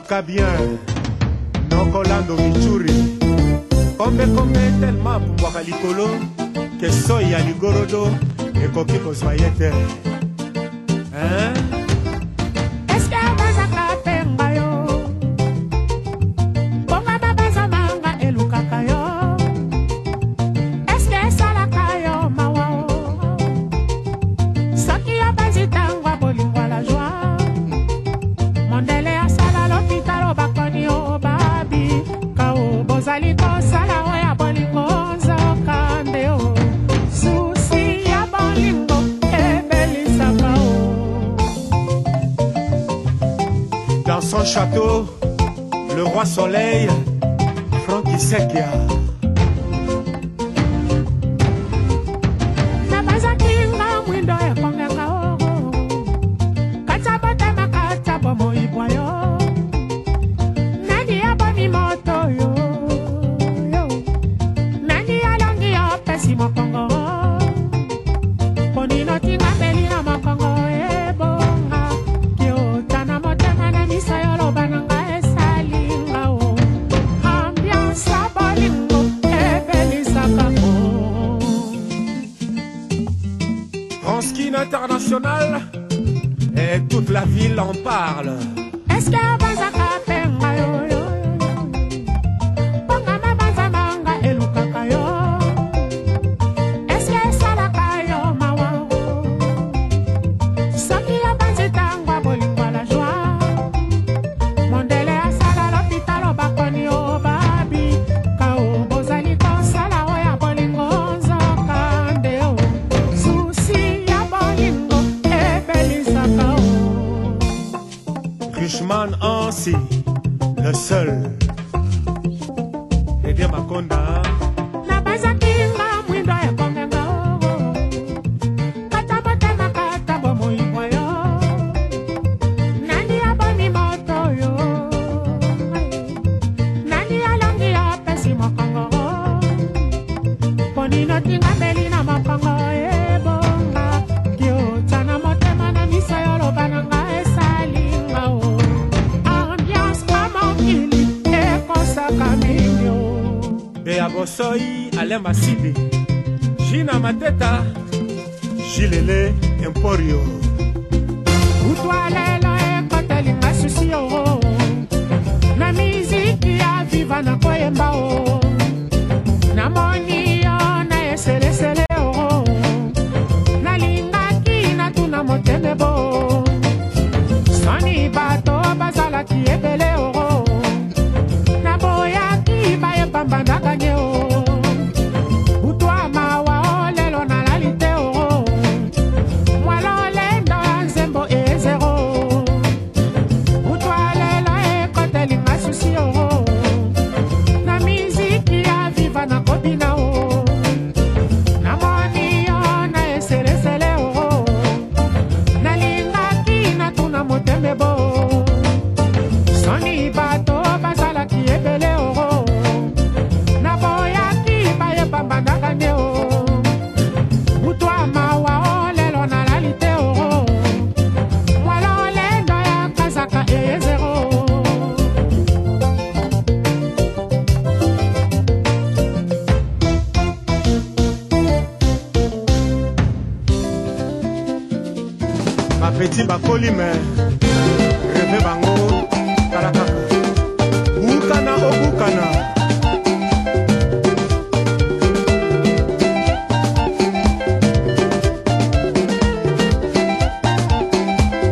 toka bien nokolando michuri kombekome telema apumbwaka likolo ke soi ya ligorodo ekoki kozwa ye te hein? château, le roi soleil, Francky Sekia. internationale et toute la ville en parle. Richman Ansi, le seul. Eh bien, Makonda. Nani alongi apesi mokongo Ponino tinga bosoi ale masidi jina mateta jilele emporio utwalele bapeti bakoli me reve bango